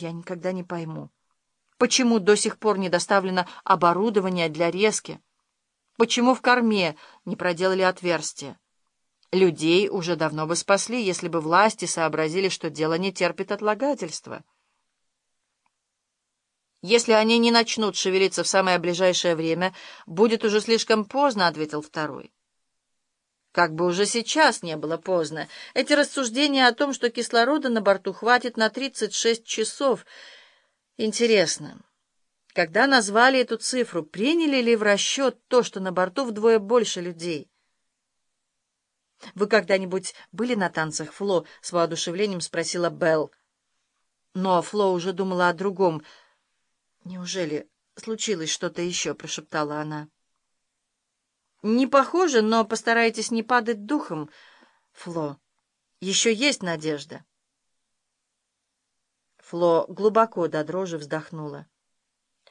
Я никогда не пойму, почему до сих пор не доставлено оборудование для резки, почему в корме не проделали отверстия. Людей уже давно бы спасли, если бы власти сообразили, что дело не терпит отлагательства. «Если они не начнут шевелиться в самое ближайшее время, будет уже слишком поздно», — ответил второй. Как бы уже сейчас не было поздно. Эти рассуждения о том, что кислорода на борту хватит на 36 часов. Интересно, когда назвали эту цифру, приняли ли в расчет то, что на борту вдвое больше людей? «Вы когда-нибудь были на танцах, Фло?» — с воодушевлением спросила Белл. Но Фло уже думала о другом — «Неужели случилось что-то еще?» — прошептала она. «Не похоже, но постарайтесь не падать духом, Фло. Еще есть надежда». Фло глубоко до дрожи вздохнула.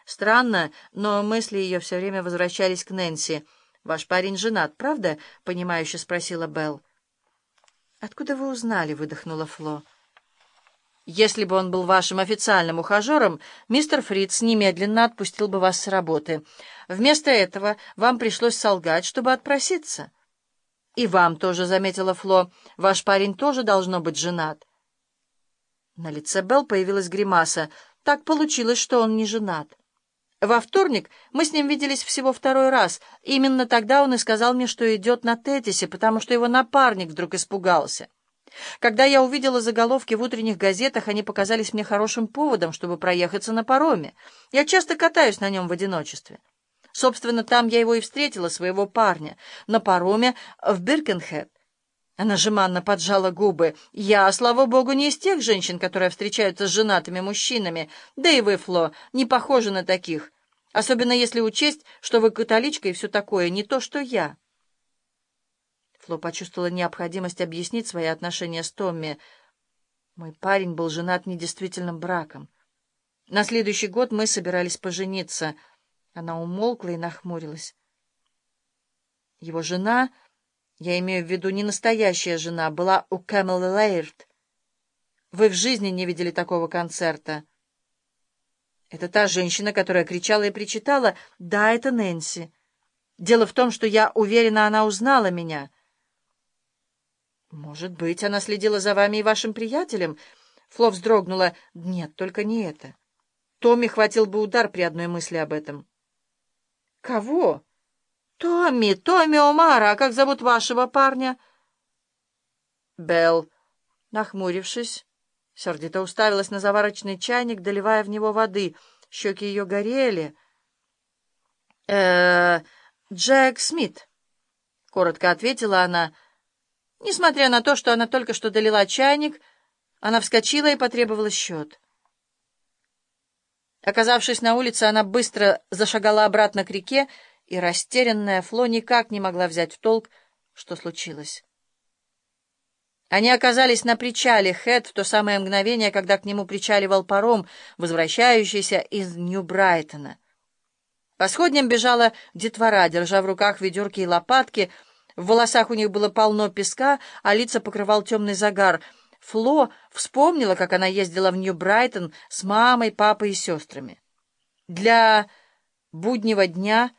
Странно, но мысли ее все время возвращались к Нэнси. «Ваш парень женат, правда?» — понимающе спросила Белл. «Откуда вы узнали?» — выдохнула Фло. Если бы он был вашим официальным ухажером, мистер Фриц немедленно отпустил бы вас с работы. Вместо этого вам пришлось солгать, чтобы отпроситься. И вам тоже, — заметила Фло, — ваш парень тоже должно быть женат. На лице Белл появилась гримаса. Так получилось, что он не женат. Во вторник мы с ним виделись всего второй раз. Именно тогда он и сказал мне, что идет на Тетисе, потому что его напарник вдруг испугался. Когда я увидела заголовки в утренних газетах, они показались мне хорошим поводом, чтобы проехаться на пароме. Я часто катаюсь на нем в одиночестве. Собственно, там я его и встретила, своего парня, на пароме в Биркенхед. Она жеманно поджала губы. «Я, слава богу, не из тех женщин, которые встречаются с женатыми мужчинами. Да и вы, Фло, не похожи на таких. Особенно если учесть, что вы католичка и все такое, не то, что я». Фло почувствовала необходимость объяснить свои отношения с Томми. Мой парень был женат недействительным браком. На следующий год мы собирались пожениться. Она умолкла и нахмурилась. Его жена, я имею в виду не настоящая жена, была у Кэмела Лейрт. Вы в жизни не видели такого концерта. Это та женщина, которая кричала и причитала. Да, это Нэнси. Дело в том, что я уверена, она узнала меня — «Может быть, она следила за вами и вашим приятелем?» Фло вздрогнула. «Нет, только не это. Томми хватил бы удар при одной мысли об этом». «Кого?» «Томми, Томми Омара. А как зовут вашего парня?» Белл, нахмурившись, сердито уставилась на заварочный чайник, доливая в него воды. Щеки ее горели. э Джек Смит», — коротко ответила она, — Несмотря на то, что она только что долила чайник, она вскочила и потребовала счет. Оказавшись на улице, она быстро зашагала обратно к реке, и растерянная Фло никак не могла взять в толк, что случилось. Они оказались на причале Хэт в то самое мгновение, когда к нему причаливал паром, возвращающийся из Нью-Брайтона. По сходням бежала детвора, держа в руках ведерки и лопатки — в волосах у них было полно песка, а лица покрывал темный загар. Фло вспомнила, как она ездила в Нью-Брайтон с мамой, папой и сестрами. Для буднего дня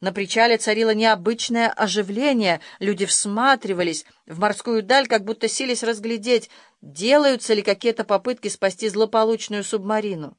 на причале царило необычное оживление. Люди всматривались в морскую даль, как будто сились разглядеть, делаются ли какие-то попытки спасти злополучную субмарину.